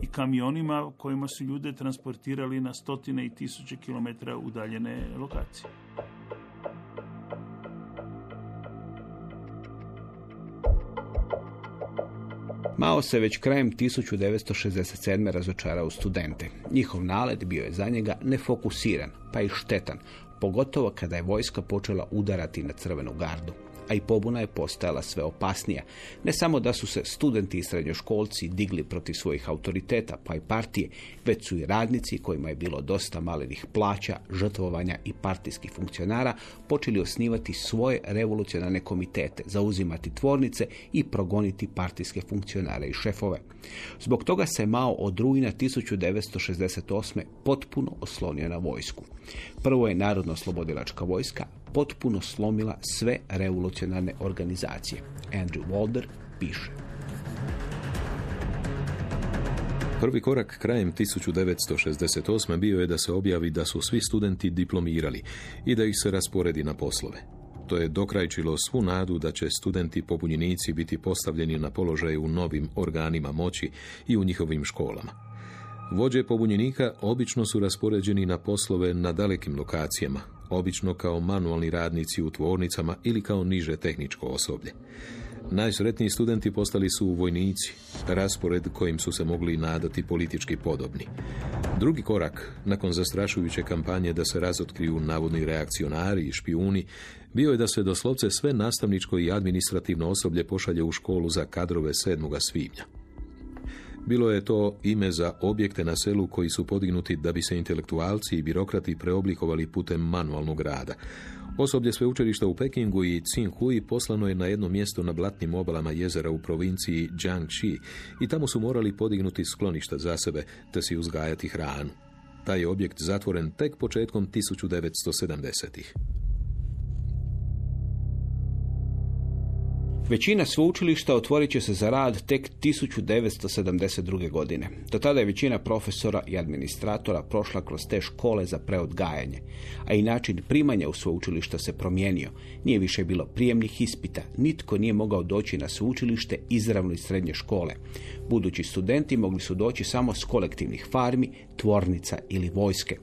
i kamionima kojima su ljude transportirali na stotine i tisuće kilometra udaljene lokacije. Mao se već krajem 1967. razočarao studente. Njihov nalet bio je za njega nefokusiran, pa i štetan, pogotovo kada je vojska počela udarati na crvenu gardu a i pobuna je postajala sve opasnija. Ne samo da su se studenti i srednjoškolci digli protiv svojih autoriteta, pa i partije, već su i radnici kojima je bilo dosta malenih plaća, žrtvovanja i partijskih funkcionara počeli osnivati svoje revolucionarne komitete, zauzimati tvornice i progoniti partijske funkcionare i šefove. Zbog toga se Mao od rujna 1968. potpuno oslonio na vojsku. Prvo je Narodno-slobodilačka vojska, potpuno slomila sve revolucionarne organizacije. Andrew Walder piše. Prvi korak krajem 1968. bio je da se objavi da su svi studenti diplomirali i da ih se rasporedi na poslove. To je dokrajčilo svu nadu da će studenti pobunjenici biti postavljeni na položaj u novim organima moći i u njihovim školama. Vođe pobunjenika obično su raspoređeni na poslove na dalekim lokacijama, obično kao manualni radnici u tvornicama ili kao niže tehničko osoblje. Najsretniji studenti postali su vojnici, raspored kojim su se mogli nadati politički podobni. Drugi korak, nakon zastrašujuće kampanje da se razotkriju navodni reakcionari i špijuni, bio je da se doslovce sve nastavničko i administrativno osoblje pošalje u školu za kadrove 7. svibnja. Bilo je to ime za objekte na selu koji su podignuti da bi se intelektualci i birokrati preoblikovali putem manualnog rada. Osoblje sveučilišta u Pekingu i Tsinhui poslano je na jedno mjesto na blatnim obalama jezera u provinciji Jiangxi i tamo su morali podignuti skloništa za sebe te si uzgajati hranu. Taj je objekt zatvoren tek početkom 1970-ih. Većina sveučilišta otvorit će se za rad tek 1972. godine. Do tada je većina profesora i administratora prošla kroz te škole za preodgajanje, a i način primanja u sveučilišta se promijenio. Nije više bilo prijemnih ispita, nitko nije mogao doći na sveučilište izravno iz srednje škole. Budući studenti mogli su doći samo s kolektivnih farmi, tvornica ili vojske.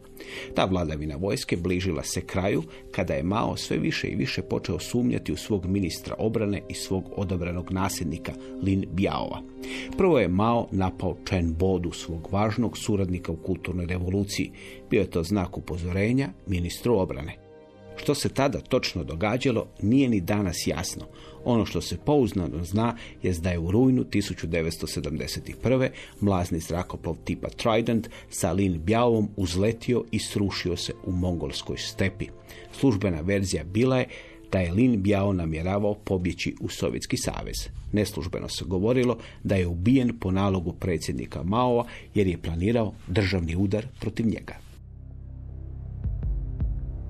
Ta vladavina vojske bližila se kraju kada je Mao sve više i više počeo sumnjati u svog ministra obrane i svog odabranog nasljednika Lin Biaova. Prvo je Mao napao Chen Bodu, svog važnog suradnika u kulturnoj revoluciji. Bio je to znak upozorenja ministru obrane. Što se tada točno događalo nije ni danas jasno. Ono što se pouznano zna je da je u rujnu 1971. mlazni zrakoplov tipa Trident sa Lin Biaovom uzletio i srušio se u mongolskoj stepi. Službena verzija bila je da je Lin Biao namjeravao pobjeći u Sovjetski savez. Neslužbeno se govorilo da je ubijen po nalogu predsjednika Maova jer je planirao državni udar protiv njega.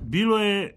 Bilo je,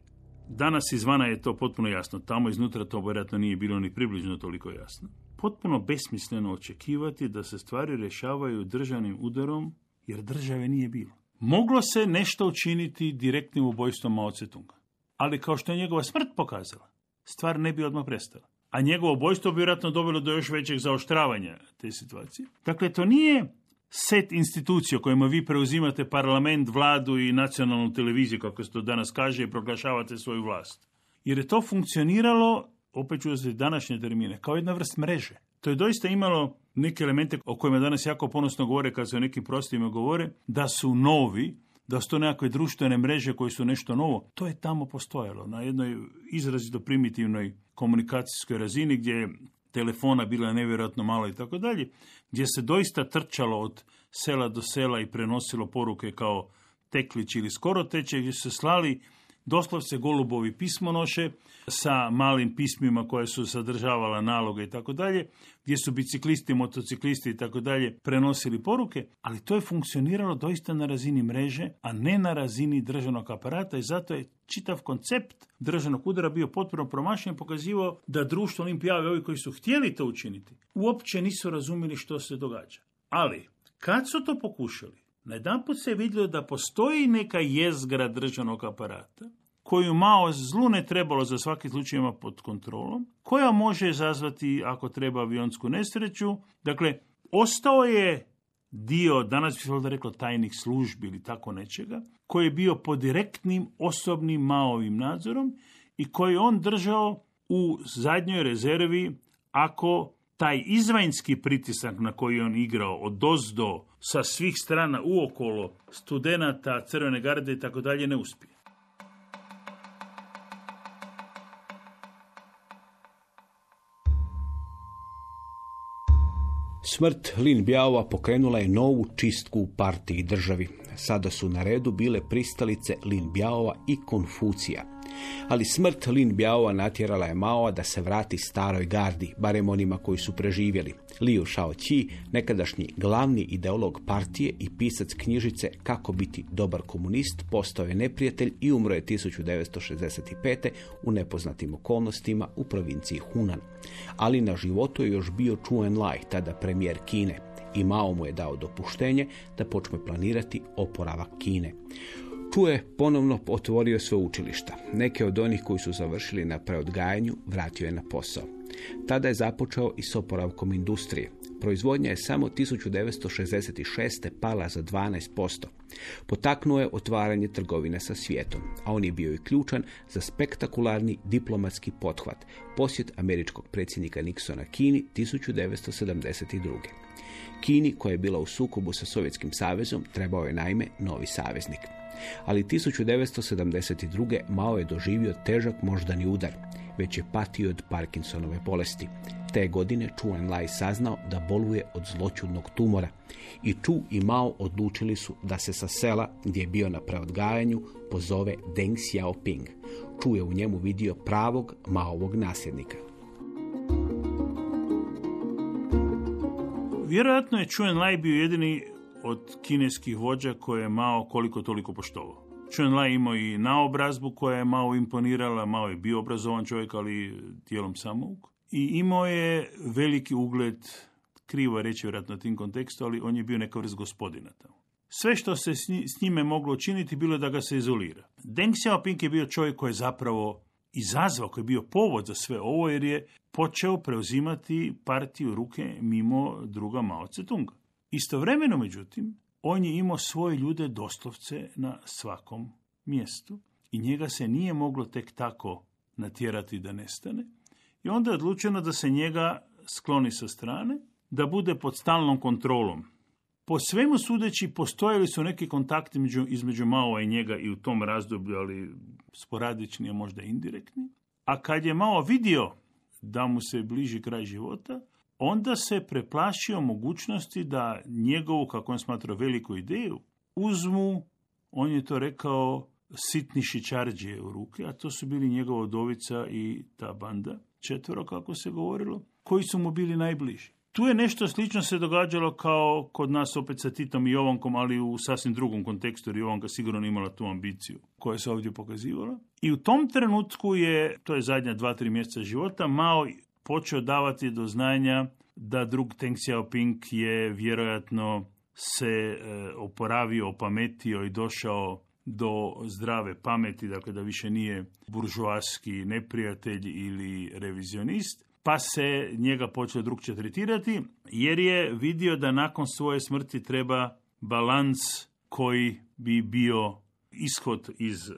danas izvana je to potpuno jasno, tamo iznutra to vjerojatno nije bilo ni približno toliko jasno. Potpuno besmisleno očekivati da se stvari rješavaju državnim udarom, jer države nije bilo. Moglo se nešto učiniti direktnim ubojstvom Mao Tse-tunga, ali kao što je njegova smrt pokazala, stvar ne bi odmah prestala. A njegovo ubojstvo bi vjerojatno dovelo do još većeg zaoštravanja te situacije. Dakle, to nije set institucija kojima vi preuzimate parlament, vladu i nacionalnu televiziju, kako se to danas kaže, i proglašavate svoju vlast. Jer je to funkcioniralo, opet ću uzeti današnje termine, kao jedna vrst mreže. To je doista imalo neke elemente o kojima danas jako ponosno govore kad se o nekim prostorima govore, da su novi, da su to nekakve društvene mreže koje su nešto novo, to je tamo postojalo na jednoj izrazito primitivnoj komunikacijskoj razini gdje je telefona bila nevjerojatno malo i tako dalje, gdje se doista trčalo od sela do sela i prenosilo poruke kao teklić ili skoro teče, gdje su se slali doslovce golubovi pismonoše sa malim pismima koje su sadržavala naloge i tako dalje, gdje su biciklisti, motociklisti i tako dalje prenosili poruke, ali to je funkcioniralo doista na razini mreže, a ne na razini državnog aparata i zato je čitav koncept državnog udara bio potpuno promašen i pokazivao da društvo olimpijave, ovi koji su htjeli to učiniti, uopće nisu razumjeli što se događa. Ali, kad su to pokušali, Najedanput se vidjelo da postoji neka jezgra državnog aparata, koju malo zlu ne trebalo za svaki slučaj ima pod kontrolom, koja može izazvati, ako treba, avionsku nesreću. Dakle, ostao je dio, danas bi se da reklo tajnih službi ili tako nečega, koji je bio pod direktnim osobnim Maovim nadzorom i koji on držao u zadnjoj rezervi ako taj izvanjski pritisak na koji on igrao od dozdo sa svih strana uokolo studenata, crvene garde i tako dalje ne uspije. Smrt Lin Biaova pokrenula je novu čistku u partiji državi. Sada su na redu bile pristalice Lin Biaova i Konfucija. Ali smrt Lin Biaova natjerala je Mao da se vrati staroj gardi, barem onima koji su preživjeli. Liu Shaoqi, nekadašnji glavni ideolog partije i pisac knjižice Kako biti dobar komunist, postao je neprijatelj i umro je 1965. u nepoznatim okolnostima u provinciji Hunan. Ali na životu je još bio Chu Enlai, tada premijer Kine i Mao mu je dao dopuštenje da počne planirati oporavak Kine. Tu je ponovno otvorio sve učilišta. Neke od onih koji su završili na preodgajanju vratio je na posao. Tada je započeo i s oporavkom industrije. Proizvodnja je samo 1966. pala za 12%. Potaknuo je otvaranje trgovine sa svijetom, a on je bio i ključan za spektakularni diplomatski pothvat, posjet američkog predsjednika Nixona Kini 1972. Kini, koja je bila u sukobu sa Sovjetskim savezom, trebao je naime novi saveznik ali 1972. Mao je doživio težak moždani udar, već je patio od Parkinsonove bolesti. Te godine Chu Enlai saznao da boluje od zločudnog tumora i Chu i Mao odlučili su da se sa sela gdje je bio na preodgajanju pozove Deng Xiaoping. Chu je u njemu vidio pravog Maovog nasljednika. Vjerojatno je Chu Enlai bio jedini od kineskih vođa koje je Mao koliko toliko poštovao. Lai imao i naobrazbu koja je Mao imponirala, Mao je bio obrazovan čovjek, ali tijelom samouk. I imao je veliki ugled, krivo je reći vjerojatno tim kontekstu, ali on je bio neka vrst gospodina tamo. Sve što se s njime moglo učiniti bilo da ga se izolira. Deng Xiaoping je bio čovjek koji je zapravo izazvao, koji je bio povod za sve ovo, jer je počeo preuzimati partiju ruke mimo druga Mao Tse-tunga. Istovremeno, međutim, on je imao svoje ljude doslovce na svakom mjestu i njega se nije moglo tek tako natjerati da nestane. I onda je odlučeno da se njega skloni sa strane, da bude pod stalnom kontrolom. Po svemu sudeći postojali su neki kontakti između Mao i njega i u tom razdoblju, ali sporadični, a možda indirektni. A kad je Mao vidio da mu se bliži kraj života, onda se preplašio mogućnosti da njegovu, kako on smatra, veliku ideju uzmu, on je to rekao, sitni šičarđe u ruke, a to su bili njegova dovica i ta banda, četvero kako se govorilo, koji su mu bili najbliži. Tu je nešto slično se događalo kao kod nas opet sa Titom i Jovankom, ali u sasvim drugom kontekstu, jer Jovanka sigurno imala tu ambiciju koja se ovdje pokazivala. I u tom trenutku je, to je zadnja dva, tri mjeseca života, Mao počeo davati do znanja da drug Deng Xiaoping je vjerojatno se e, oporavio, opametio i došao do zdrave pameti, dakle da više nije buržoaski neprijatelj ili revizionist, pa se njega počeo drugčije tretirati, jer je vidio da nakon svoje smrti treba balans koji bi bio ishod iz e,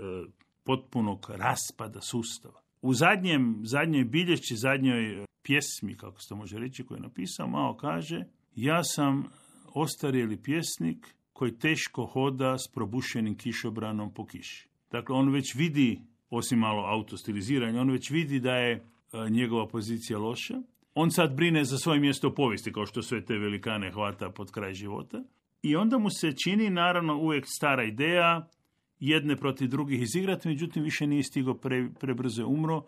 potpunog raspada sustava. U zadnjem, zadnjoj bilješći, zadnjoj pjesmi, kako se to može reći, koju je napisao, Mao kaže, ja sam ostarjeli pjesnik koji teško hoda s probušenim kišobranom po kiši. Dakle, on već vidi, osim malo autostiliziranja, on već vidi da je e, njegova pozicija loša. On sad brine za svoje mjesto povijesti, kao što sve te velikane hvata pod kraj života. I onda mu se čini, naravno, uvijek stara ideja, jedne protiv drugih izigrati, međutim više nije stigao pre, prebrzo umro.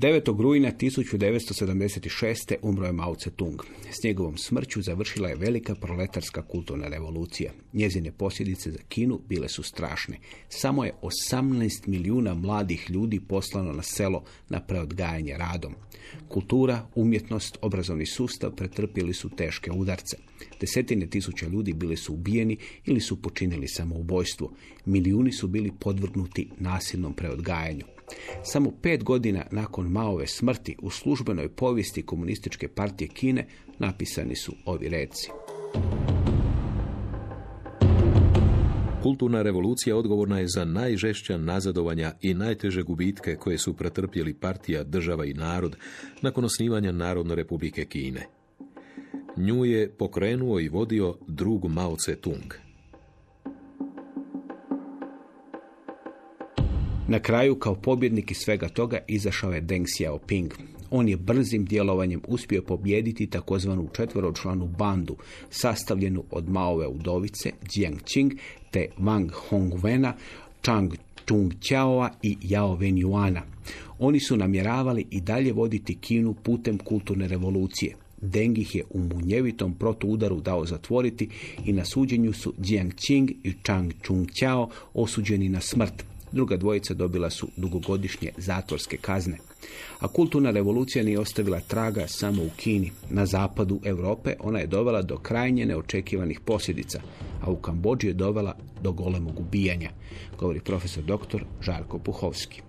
9. rujna 1976. umro je Mao Tse-tung. S njegovom smrću završila je velika proletarska kulturna revolucija. Njezine posljedice za Kinu bile su strašne. Samo je 18 milijuna mladih ljudi poslano na selo na preodgajanje radom. Kultura, umjetnost, obrazovni sustav pretrpjeli su teške udarce. Desetine tisuća ljudi bili su ubijeni ili su počinili samoubojstvo. Milijuni su bili podvrgnuti nasilnom preodgajanju. Samo pet godina nakon Maove smrti u službenoj povijesti komunističke partije Kine napisani su ovi reci. Kulturna revolucija odgovorna je za najžešća nazadovanja i najteže gubitke koje su pretrpjeli partija, država i narod nakon osnivanja Narodne republike Kine. Nju je pokrenuo i vodio drug Mao Tse-tung. Na kraju, kao pobjednik iz svega toga, izašao je Deng Xiaoping. On je brzim djelovanjem uspio pobijediti takozvanu četvoročlanu bandu, sastavljenu od Maove udovice, Jiang Qing, te Wang Hongwena, Chang Chung Qiaoa i Yao Wenyuana. Oni su namjeravali i dalje voditi Kinu putem kulturne revolucije. Deng ih je u munjevitom protuudaru dao zatvoriti i na suđenju su Jiang Qing i Chang Chung Qiao osuđeni na smrt. Druga dvojica dobila su dugogodišnje zatvorske kazne. A kulturna revolucija nije ostavila traga samo u Kini. Na zapadu Europe ona je dovela do krajnje neočekivanih posljedica, a u Kambođi je dovela do golemog ubijanja, govori profesor dr. Žarko Puhovski.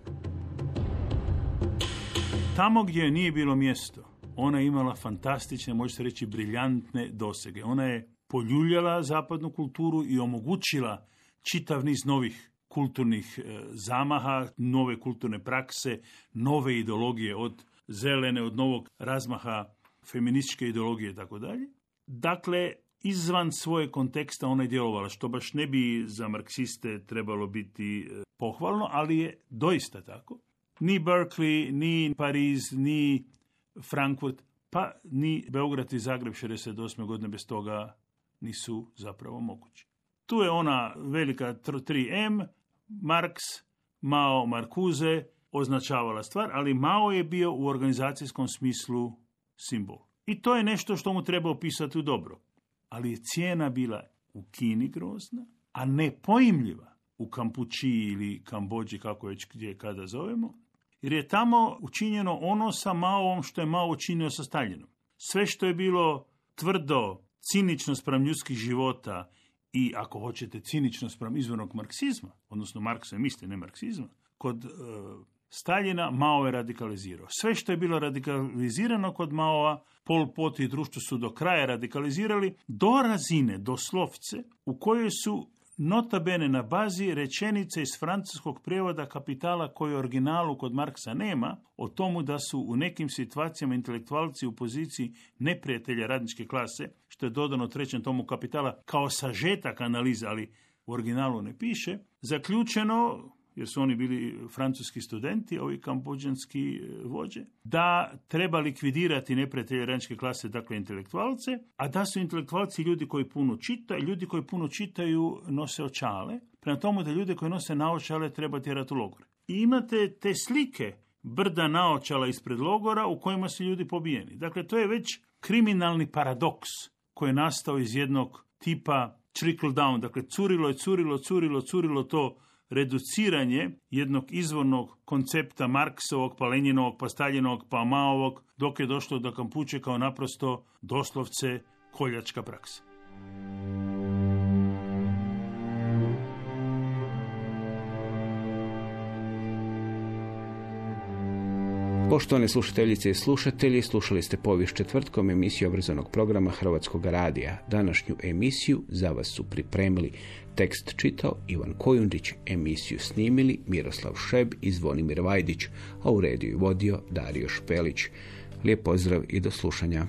Tamo gdje nije bilo mjesto, ona je imala fantastične, može se reći, briljantne dosege. Ona je poljuljala zapadnu kulturu i omogućila čitav niz novih kulturnih e, zamaha, nove kulturne prakse, nove ideologije od zelene, od novog razmaha feminističke ideologije i tako dalje. Dakle, izvan svoje konteksta ona je djelovala, što baš ne bi za marksiste trebalo biti e, pohvalno, ali je doista tako. Ni Berkeley, ni Pariz, ni Frankfurt, pa ni Beograd i Zagreb 68. godine bez toga nisu zapravo mogući. Tu je ona velika 3M, Marks, Mao, Markuze označavala stvar, ali Mao je bio u organizacijskom smislu simbol. I to je nešto što mu treba opisati u dobro. Ali je cijena bila u Kini grozna, a nepojmljiva u Kampuči ili Kambođi, kako već gdje kada zovemo, jer je tamo učinjeno ono sa Maovom što je Mao učinio sa Staljinom. Sve što je bilo tvrdo, cinično spram ljudskih života i ako hoćete cinično spram izvornog marksizma, odnosno Marksa misli, ne marksizma, kod e, Staljina Mao je radikalizirao. Sve što je bilo radikalizirano kod Maova, Pol Pot i društvo su do kraja radikalizirali do razine, doslovce, u kojoj su nota bene na bazi rečenice iz francuskog prijevoda kapitala koji originalu kod Marksa nema, o tomu da su u nekim situacijama intelektualci u poziciji neprijatelja radničke klase, što je dodano trećem tomu kapitala kao sažetak analize, ali u originalu ne piše, zaključeno jer su oni bili francuski studenti, ovi kambođanski e, vođe, da treba likvidirati neprijatelje radničke klase, dakle intelektualce, a da su intelektualci ljudi koji puno čitaju, ljudi koji puno čitaju nose očale, prema tomu da ljude koji nose naočale treba tjerati u logor. I imate te slike brda naočala ispred logora u kojima su ljudi pobijeni. Dakle, to je već kriminalni paradoks koji je nastao iz jednog tipa trickle down, dakle curilo je, curilo, curilo, curilo to reduciranje jednog izvornog koncepta Marksovog, pa Leninovog, pa Staljinovog, pa Maovog, dok je došlo do Kampuče kao naprosto doslovce koljačka praksa. Poštovane slušateljice i slušatelji, slušali ste povijest četvrtkom emisiju obrazovnog programa Hrvatskog radija. Današnju emisiju za vas su pripremili tekst čitao Ivan Kojundić, emisiju snimili Miroslav Šeb i Zvonimir Vajdić, a u rediju vodio Dario Špelić. Lijep pozdrav i do slušanja.